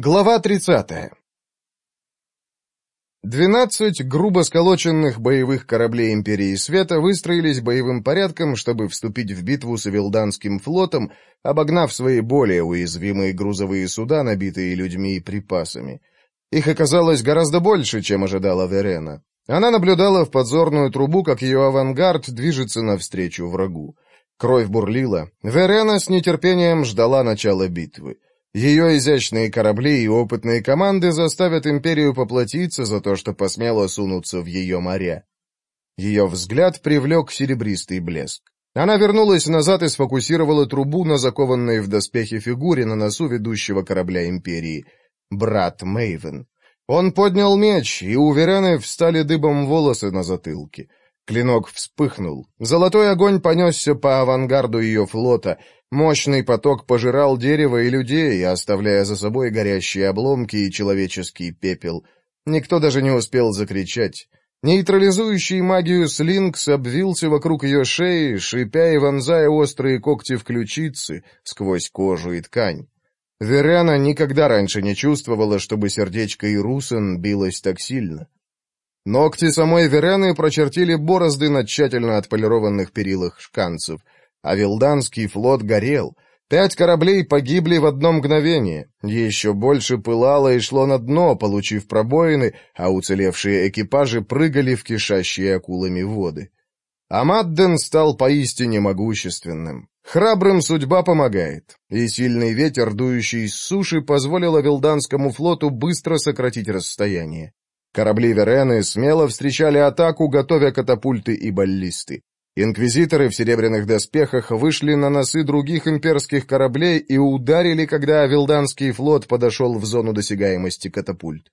Глава 30. 12 грубо сколоченных боевых кораблей Империи Света выстроились боевым порядком, чтобы вступить в битву с Авилданским флотом, обогнав свои более уязвимые грузовые суда, набитые людьми и припасами. Их оказалось гораздо больше, чем ожидала Верена. Она наблюдала в подзорную трубу, как ее авангард движется навстречу врагу. Кровь бурлила. Верена с нетерпением ждала начала битвы. Ее изящные корабли и опытные команды заставят империю поплатиться за то, что посмело сунуться в ее моря. Ее взгляд привлек серебристый блеск. Она вернулась назад и сфокусировала трубу на закованной в доспехе фигуре на носу ведущего корабля империи. Брат Мейвен. Он поднял меч, и у Верены встали дыбом волосы на затылке. Клинок вспыхнул. Золотой огонь понесся по авангарду ее флота. Мощный поток пожирал дерево и людей, оставляя за собой горящие обломки и человеческий пепел. Никто даже не успел закричать. Нейтрализующий магию Слинкс обвился вокруг ее шеи, шипя и вонзая острые когти в ключицы сквозь кожу и ткань. Верена никогда раньше не чувствовала, чтобы сердечко Ирусен билось так сильно. Ногти самой Верены прочертили борозды на тщательно отполированных перилах шканцев. А Вилданский флот горел. Пять кораблей погибли в одно мгновение. Еще больше пылало и шло на дно, получив пробоины, а уцелевшие экипажи прыгали в кишащие акулами воды. Амадден стал поистине могущественным. Храбрым судьба помогает, и сильный ветер, дующий с суши, позволил Авилданскому флоту быстро сократить расстояние. Корабли Верены смело встречали атаку, готовя катапульты и баллисты. Инквизиторы в серебряных доспехах вышли на носы других имперских кораблей и ударили, когда Авилданский флот подошел в зону досягаемости катапульт.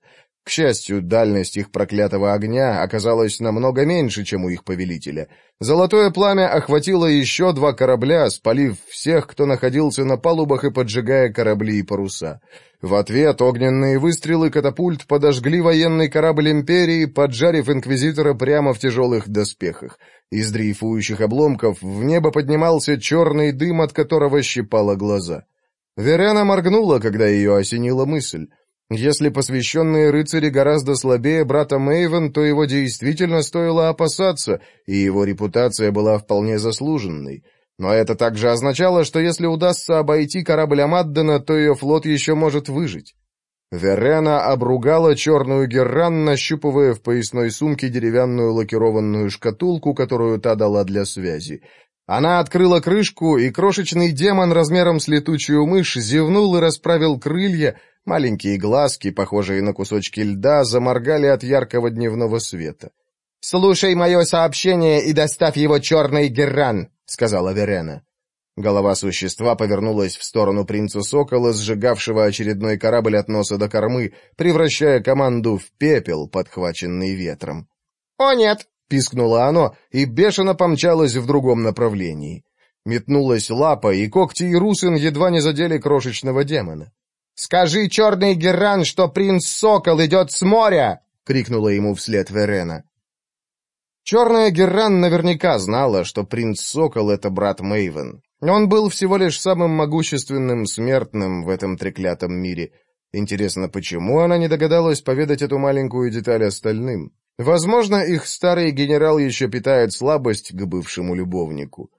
К счастью, дальность их проклятого огня оказалась намного меньше, чем у их повелителя. Золотое пламя охватило еще два корабля, спалив всех, кто находился на палубах и поджигая корабли и паруса. В ответ огненные выстрелы катапульт подожгли военный корабль Империи, поджарив Инквизитора прямо в тяжелых доспехах. Из дрейфующих обломков в небо поднимался черный дым, от которого щипало глаза. Верена моргнула, когда ее осенила мысль. Если посвященные рыцари гораздо слабее брата Мэйвен, то его действительно стоило опасаться, и его репутация была вполне заслуженной. Но это также означало, что если удастся обойти корабль Амаддена, то ее флот еще может выжить. Верена обругала черную герран, нащупывая в поясной сумке деревянную лакированную шкатулку, которую та дала для связи. Она открыла крышку, и крошечный демон размером с летучую мышь зевнул и расправил крылья, Маленькие глазки, похожие на кусочки льда, заморгали от яркого дневного света. «Слушай мое сообщение и доставь его черный Герран», — сказала Верена. Голова существа повернулась в сторону принца Сокола, сжигавшего очередной корабль от носа до кормы, превращая команду в пепел, подхваченный ветром. «О нет!» — пискнуло оно и бешено помчалось в другом направлении. Метнулась лапа, и когти и русин едва не задели крошечного демона. «Скажи черный Герран, что принц Сокол идет с моря!» — крикнула ему вслед Верена. Черная Герран наверняка знала, что принц Сокол — это брат Мэйвен. Он был всего лишь самым могущественным смертным в этом треклятом мире. Интересно, почему она не догадалась поведать эту маленькую деталь остальным? Возможно, их старый генерал еще питает слабость к бывшему любовнику.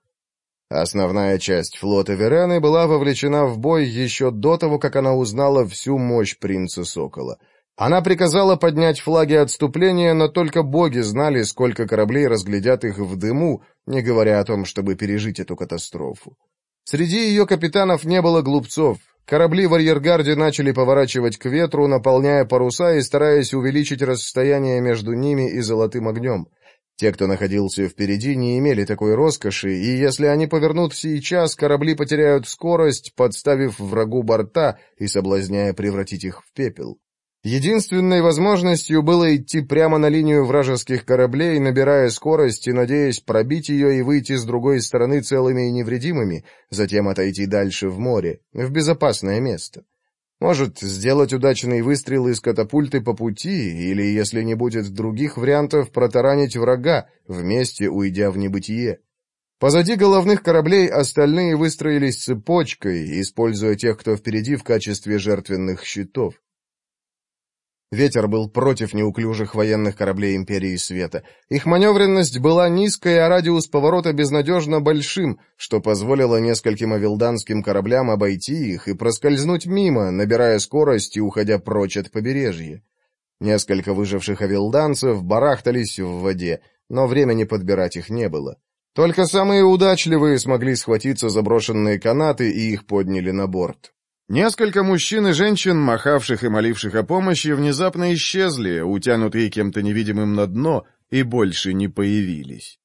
Основная часть флота Верены была вовлечена в бой еще до того, как она узнала всю мощь принца Сокола. Она приказала поднять флаги отступления, но только боги знали, сколько кораблей разглядят их в дыму, не говоря о том, чтобы пережить эту катастрофу. Среди ее капитанов не было глупцов. Корабли в арьергарде начали поворачивать к ветру, наполняя паруса и стараясь увеличить расстояние между ними и золотым огнем. Те, кто находился впереди, не имели такой роскоши, и если они повернут сейчас, корабли потеряют скорость, подставив врагу борта и соблазняя превратить их в пепел. Единственной возможностью было идти прямо на линию вражеских кораблей, набирая скорость и надеясь пробить ее и выйти с другой стороны целыми и невредимыми, затем отойти дальше в море, в безопасное место. Может, сделать удачный выстрел из катапульты по пути, или, если не будет других вариантов, протаранить врага, вместе уйдя в небытие. Позади головных кораблей остальные выстроились цепочкой, используя тех, кто впереди в качестве жертвенных щитов. Ветер был против неуклюжих военных кораблей Империи Света. Их маневренность была низкой, а радиус поворота безнадежно большим, что позволило нескольким авилданским кораблям обойти их и проскользнуть мимо, набирая скорость и уходя прочь от побережья. Несколько выживших авилданцев барахтались в воде, но времени подбирать их не было. Только самые удачливые смогли схватиться за брошенные канаты и их подняли на борт. Несколько мужчин и женщин, махавших и моливших о помощи, внезапно исчезли, утянутые кем-то невидимым на дно, и больше не появились.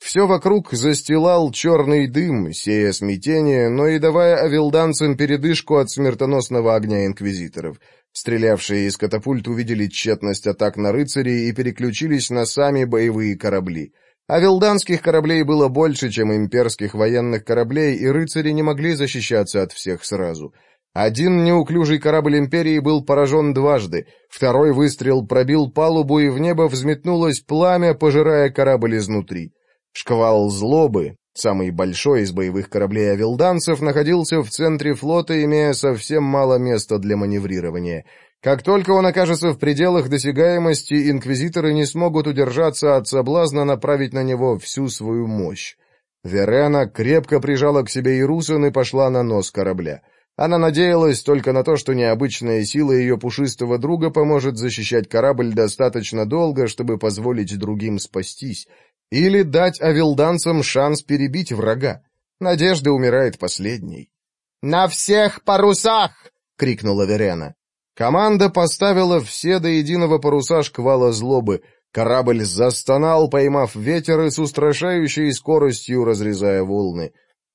Все вокруг застилал черный дым, сея смятение, но и давая авилданцам передышку от смертоносного огня инквизиторов. Стрелявшие из катапульт увидели тщетность атак на рыцарей и переключились на сами боевые корабли. Авилданских кораблей было больше, чем имперских военных кораблей, и рыцари не могли защищаться от всех сразу — один неуклюжий корабль Империи был поражен дважды, второй выстрел пробил палубу, и в небо взметнулось пламя, пожирая корабль изнутри. Шквал злобы, самый большой из боевых кораблей авилданцев, находился в центре флота, имея совсем мало места для маневрирования. Как только он окажется в пределах досягаемости, инквизиторы не смогут удержаться от соблазна направить на него всю свою мощь. Верена крепко прижала к себе Ирусон и пошла на нос корабля. Она надеялась только на то, что необычная сила ее пушистого друга поможет защищать корабль достаточно долго, чтобы позволить другим спастись, или дать авилданцам шанс перебить врага. Надежда умирает последней. «На всех парусах!» — крикнула Верена. Команда поставила все до единого паруса шквала злобы. Корабль застонал, поймав ветер и с устрашающей скоростью разрезая волны.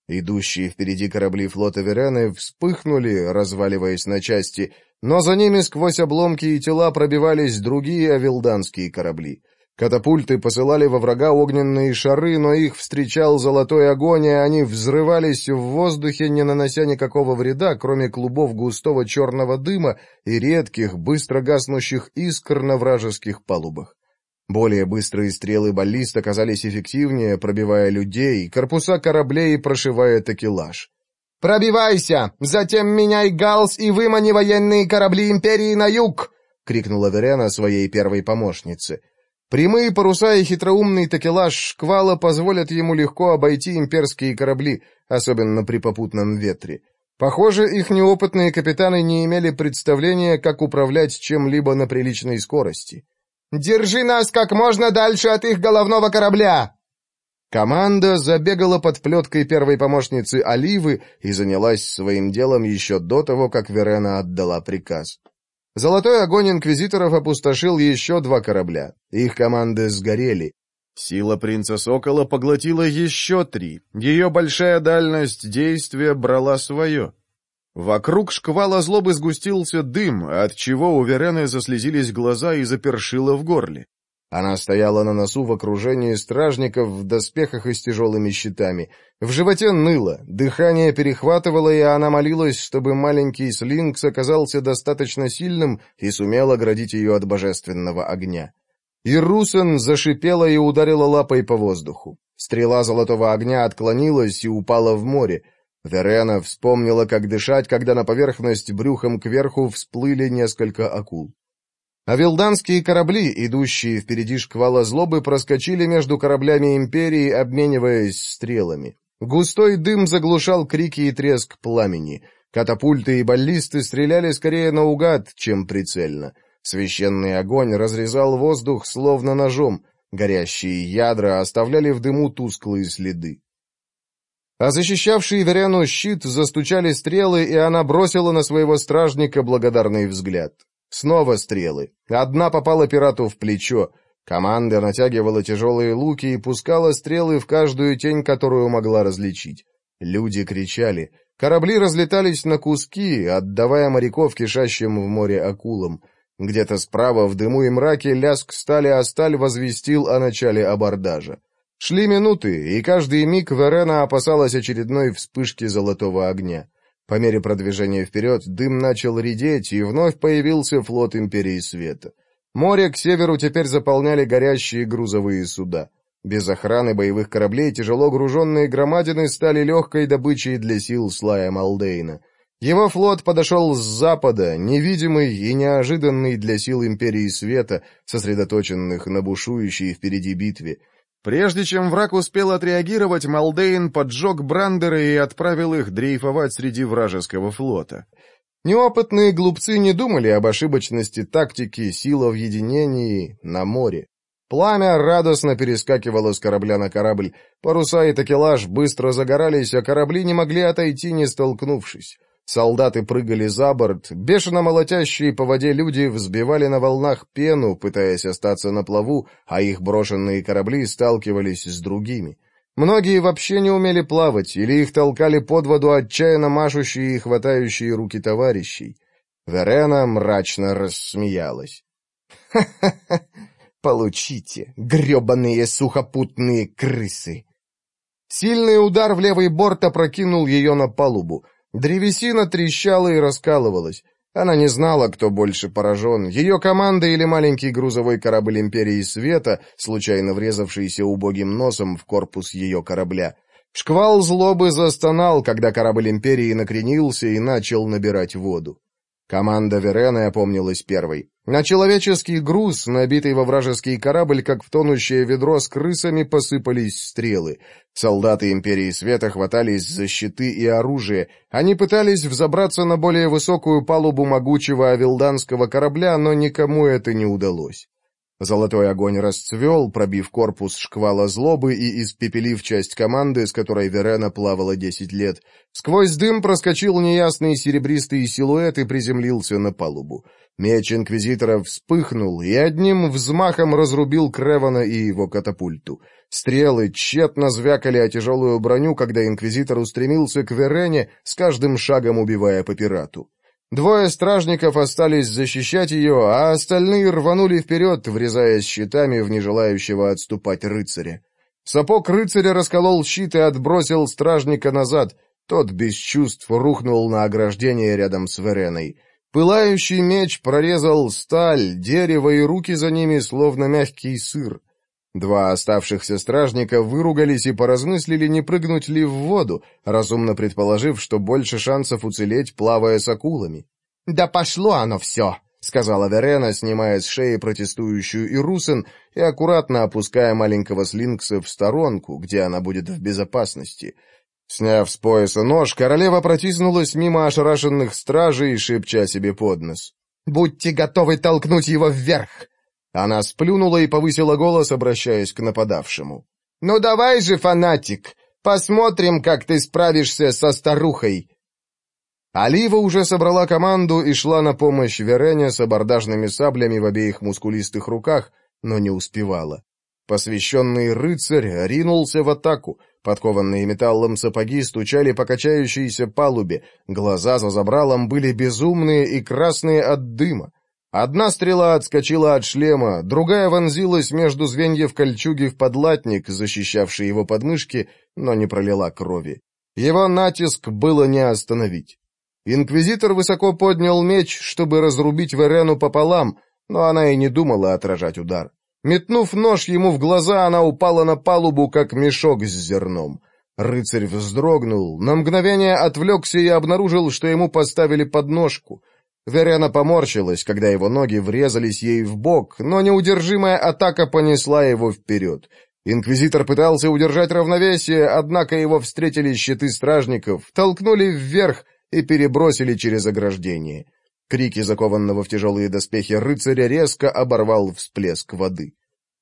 Идущие впереди корабли флота Верены вспыхнули, разваливаясь на части, но за ними сквозь обломки и тела пробивались другие авилданские корабли. Катапульты посылали во врага огненные шары, но их встречал золотой огонь, и они взрывались в воздухе, не нанося никакого вреда, кроме клубов густого черного дыма и редких, быстро гаснущих искр на вражеских палубах. Более быстрые стрелы баллист оказались эффективнее, пробивая людей, корпуса кораблей и прошивая такелаж. «Пробивайся! Затем меняй галс и вымани военные корабли Империи на юг!» — крикнула Верена своей первой помощнице. Прямые паруса и хитроумный такелаж шквала позволят ему легко обойти имперские корабли, особенно при попутном ветре. Похоже, их неопытные капитаны не имели представления, как управлять чем-либо на приличной скорости. Держи нас как можно дальше от их головного корабля!» Команда забегала под плеткой первой помощницы Оливы и занялась своим делом еще до того, как Верена отдала приказ. Золотой огонь инквизиторов опустошил еще два корабля. Их команды сгорели. Сила принца Сокола поглотила еще три. Ее большая дальность действия брала свое. Вокруг шквала злобы сгустился дым, от чего у Верены заслезились глаза и запершило в горле. Она стояла на носу в окружении стражников в доспехах и с тяжелыми щитами. В животе ныло, дыхание перехватывало, и она молилась, чтобы маленький слинкс оказался достаточно сильным и сумел оградить ее от божественного огня. И зашипела и ударила лапой по воздуху. Стрела золотого огня отклонилась и упала в море. Верена вспомнила, как дышать, когда на поверхность брюхом кверху всплыли несколько акул. А Авилданские корабли, идущие впереди шквала злобы, проскочили между кораблями Империи, обмениваясь стрелами. Густой дым заглушал крики и треск пламени. Катапульты и баллисты стреляли скорее наугад, чем прицельно. Священный огонь разрезал воздух словно ножом. Горящие ядра оставляли в дыму тусклые следы. А защищавший Веряну щит, застучали стрелы, и она бросила на своего стражника благодарный взгляд. Снова стрелы. Одна попала пирату в плечо. Команда натягивала тяжелые луки и пускала стрелы в каждую тень, которую могла различить. Люди кричали. Корабли разлетались на куски, отдавая моряков кишащим в море акулам. Где-то справа в дыму и мраке ляск стали о сталь возвестил о начале абордажа. Шли минуты, и каждый миг Верена опасалась очередной вспышки золотого огня. По мере продвижения вперед дым начал редеть, и вновь появился флот Империи Света. Море к северу теперь заполняли горящие грузовые суда. Без охраны боевых кораблей тяжело груженные громадины стали легкой добычей для сил Слая Малдейна. Его флот подошел с запада, невидимый и неожиданный для сил Империи Света, сосредоточенных на бушующей впереди битве. Прежде чем враг успел отреагировать, Малдейн поджег брандеры и отправил их дрейфовать среди вражеского флота. Неопытные глупцы не думали об ошибочности тактики, сила в единении на море. Пламя радостно перескакивало с корабля на корабль. Паруса и такелаж быстро загорались, а корабли не могли отойти, не столкнувшись. Солдаты прыгали за борт, бешено молотящие по воде люди взбивали на волнах пену, пытаясь остаться на плаву, а их брошенные корабли сталкивались с другими. Многие вообще не умели плавать, или их толкали под воду отчаянно машущие и хватающие руки товарищей. Верена мрачно рассмеялась. «Ха-ха-ха! Получите, гребаные сухопутные крысы!» Сильный удар в левый борт опрокинул ее на палубу — Древесина трещала и раскалывалась. Она не знала, кто больше поражен, ее команда или маленький грузовой корабль Империи Света, случайно врезавшийся убогим носом в корпус ее корабля. Шквал злобы застонал, когда корабль Империи накренился и начал набирать воду. Команда Верена опомнилась первой. На человеческий груз, набитый во вражеский корабль, как в тонущее ведро с крысами, посыпались стрелы. Солдаты Империи Света хватались за щиты и оружие. Они пытались взобраться на более высокую палубу могучего авилданского корабля, но никому это не удалось. Золотой огонь расцвел, пробив корпус шквала злобы и испепелив часть команды, с которой Верена плавала десять лет. Сквозь дым проскочил неясный серебристый силуэт и приземлился на палубу. Меч Инквизитора вспыхнул и одним взмахом разрубил Кревана и его катапульту. Стрелы тщетно звякали о тяжелую броню, когда Инквизитор устремился к Верене, с каждым шагом убивая по пирату. Двое стражников остались защищать ее, а остальные рванули вперед, врезаясь щитами в нежелающего отступать рыцаря. Сапог рыцаря расколол щит и отбросил стражника назад. Тот без чувств рухнул на ограждение рядом с Вереной. Пылающий меч прорезал сталь, дерево и руки за ними, словно мягкий сыр. Два оставшихся стражника выругались и поразмыслили, не прыгнуть ли в воду, разумно предположив, что больше шансов уцелеть, плавая с акулами. «Да пошло оно все!» — сказала Верена, снимая с шеи протестующую Ирусен и аккуратно опуская маленького слинкса в сторонку, где она будет в безопасности. Сняв с пояса нож, королева протиснулась мимо ошарашенных стражей, шепча себе под нос. «Будьте готовы толкнуть его вверх!» Она сплюнула и повысила голос, обращаясь к нападавшему. «Ну давай же, фанатик, посмотрим, как ты справишься со старухой!» Алива уже собрала команду и шла на помощь Верене с абордажными саблями в обеих мускулистых руках, но не успевала. Посвященный рыцарь ринулся в атаку, подкованные металлом сапоги стучали по качающейся палубе, глаза за забралом были безумные и красные от дыма. Одна стрела отскочила от шлема, другая вонзилась между звеньев кольчуги в подлатник, защищавший его подмышки, но не пролила крови. Его натиск было не остановить. Инквизитор высоко поднял меч, чтобы разрубить Верену пополам, но она и не думала отражать удар. Метнув нож ему в глаза, она упала на палубу, как мешок с зерном. Рыцарь вздрогнул, на мгновение отвлекся и обнаружил, что ему поставили подножку — Верена поморщилась, когда его ноги врезались ей в бок, но неудержимая атака понесла его вперед. Инквизитор пытался удержать равновесие, однако его встретили щиты стражников, толкнули вверх и перебросили через ограждение. Крики закованного в тяжелые доспехи рыцаря резко оборвал всплеск воды.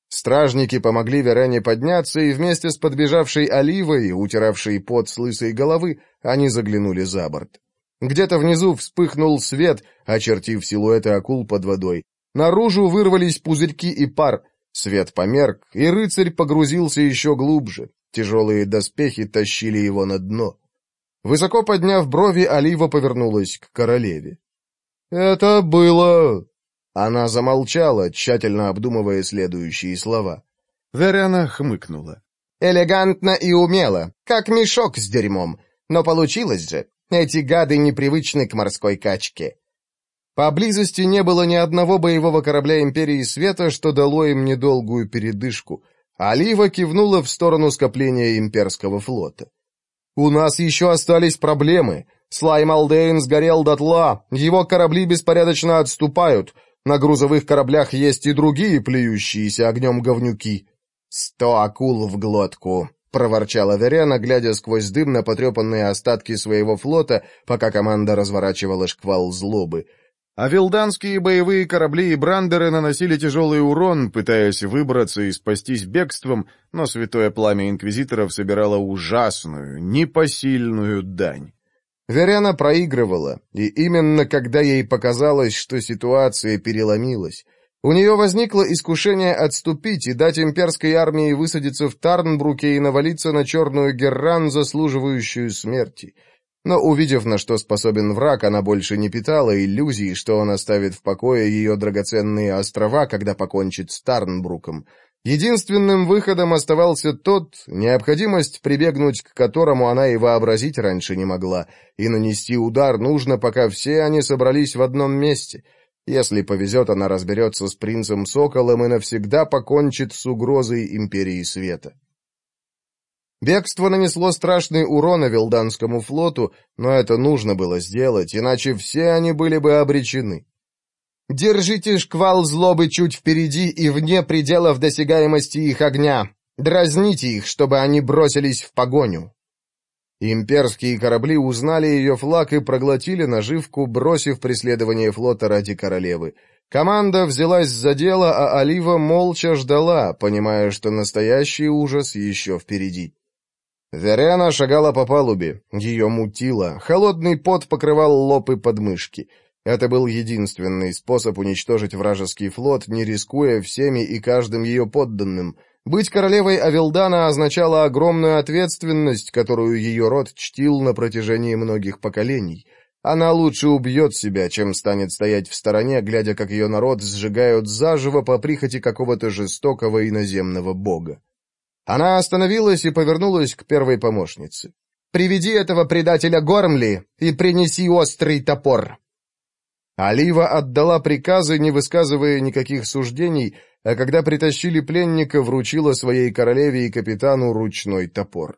Стражники помогли Верене подняться, и вместе с подбежавшей Оливой, утиравшей пот с лысой головы, они заглянули за борт. Где-то внизу вспыхнул свет, очертив силуэты акул под водой. Наружу вырвались пузырьки и пар. Свет померк, и рыцарь погрузился еще глубже. Тяжелые доспехи тащили его на дно. Высоко подняв брови, Алива повернулась к королеве. «Это было...» Она замолчала, тщательно обдумывая следующие слова. Верена хмыкнула. «Элегантно и умело, как мешок с дерьмом. Но получилось же. Эти гады непривычны к морской качке. Поблизости не было ни одного боевого корабля Империи Света, что дало им недолгую передышку. Алива кивнула в сторону скопления имперского флота. «У нас еще остались проблемы. Слайм Алдейн сгорел дотла, его корабли беспорядочно отступают. На грузовых кораблях есть и другие плюющиеся огнем говнюки. Сто акул в глотку проворчала Веряна, глядя сквозь дым на потрепанные остатки своего флота, пока команда разворачивала шквал злобы. А вилданские боевые корабли и брандеры наносили тяжелый урон, пытаясь выбраться и спастись бегством, но святое пламя инквизиторов собирало ужасную, непосильную дань. Веряна проигрывала, и именно когда ей показалось, что ситуация переломилась, у нее возникло искушение отступить и дать имперской армии высадиться в Тарнбруке и навалиться на черную Герран, заслуживающую смерти. Но увидев, на что способен враг, она больше не питала иллюзий, что он оставит в покое ее драгоценные острова, когда покончит с Тарнбруком. Единственным выходом оставался тот, необходимость прибегнуть к которому она и вообразить раньше не могла, и нанести удар нужно, пока все они собрались в одном месте — если повезет, она разберется с принцем Соколом и навсегда покончит с угрозой Империи Света. Бегство нанесло страшный урон Велданскому флоту, но это нужно было сделать, иначе все они были бы обречены. «Держите шквал злобы чуть впереди и вне пределов досягаемости их огня. Дразните их, чтобы они бросились в погоню», Имперские корабли узнали ее флаг и проглотили наживку, бросив преследование флота ради королевы. Команда взялась за дело, а Олива молча ждала, понимая, что настоящий ужас еще впереди. Верена шагала по палубе, ее мутило, холодный пот покрывал лоб и подмышки. Это был единственный способ уничтожить вражеский флот, не рискуя всеми и каждым ее подданным — быть королевой Авилдана означало огромную ответственность, которую ее род чтил на протяжении многих поколений. Она лучше убьет себя, чем станет стоять в стороне, глядя, как ее народ сжигают заживо по прихоти какого-то жестокого иноземного бога. Она остановилась и повернулась к первой помощнице. «Приведи этого предателя Гормли и принеси острый топор!» Алива отдала приказы, не высказывая никаких суждений, а когда притащили пленника, вручила своей королеве и капитану ручной топор.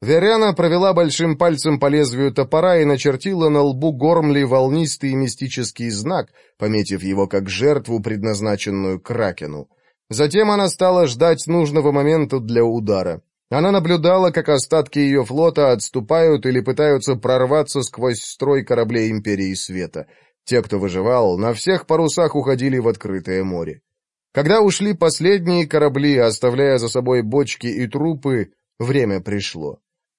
Веряна провела большим пальцем по лезвию топора и начертила на лбу Гормли волнистый мистический знак, пометив его как жертву, предназначенную Кракену. Затем она стала ждать нужного момента для удара. Она наблюдала, как остатки ее флота отступают или пытаются прорваться сквозь строй кораблей Империи Света — те, кто выживал, на всех парусах уходили в открытое море. Когда ушли последние корабли, оставляя за собой бочки и трупы, время пришло.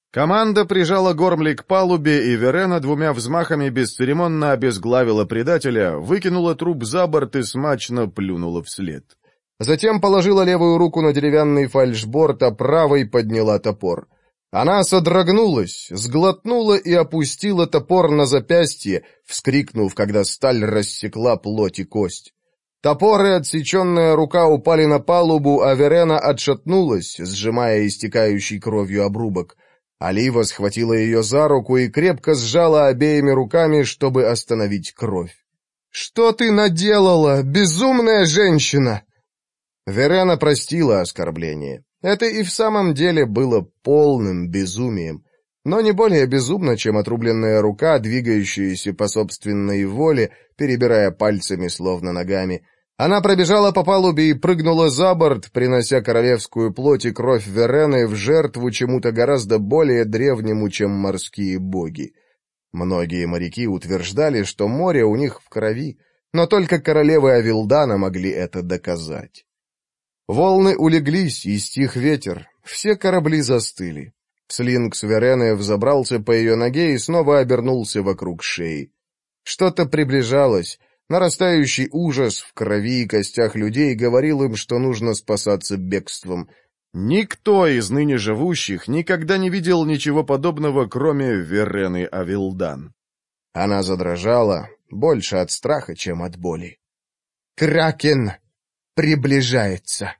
Команда прижала Гормли к палубе, и Верена двумя взмахами бесцеремонно обезглавила предателя, выкинула труп за борт и смачно плюнула вслед. Затем положила левую руку на деревянный фальшборт, а правой подняла топор. Она содрогнулась, сглотнула и опустила топор на запястье, вскрикнув, когда сталь рассекла плоть и кость. Топор и отсеченная рука упали на палубу, а Верена отшатнулась, сжимая истекающий кровью обрубок. Олива схватила ее за руку и крепко сжала обеими руками, чтобы остановить кровь. «Что ты наделала, безумная женщина?» Верена простила оскорбление. Это и в самом деле было полным безумием, но не более безумно, чем отрубленная рука, двигающаяся по собственной воле, перебирая пальцами, словно ногами. Она пробежала по палубе и прыгнула за борт, принося королевскую плоть и кровь Верены в жертву чему-то гораздо более древнему, чем морские боги. Многие моряки утверждали, что море у них в крови, но только королевы Авилдана могли это доказать. Волны улеглись, и стих ветер. Все корабли застыли. Слинг Сверене взобрался по ее ноге и снова обернулся вокруг шеи. Что-то приближалось. Нарастающий ужас в крови и костях людей говорил им, что нужно спасаться бегством. Никто из ныне живущих никогда не видел ничего подобного, кроме Верены Авилдан. Она задрожала, больше от страха, чем от боли. «Кракен приближается!»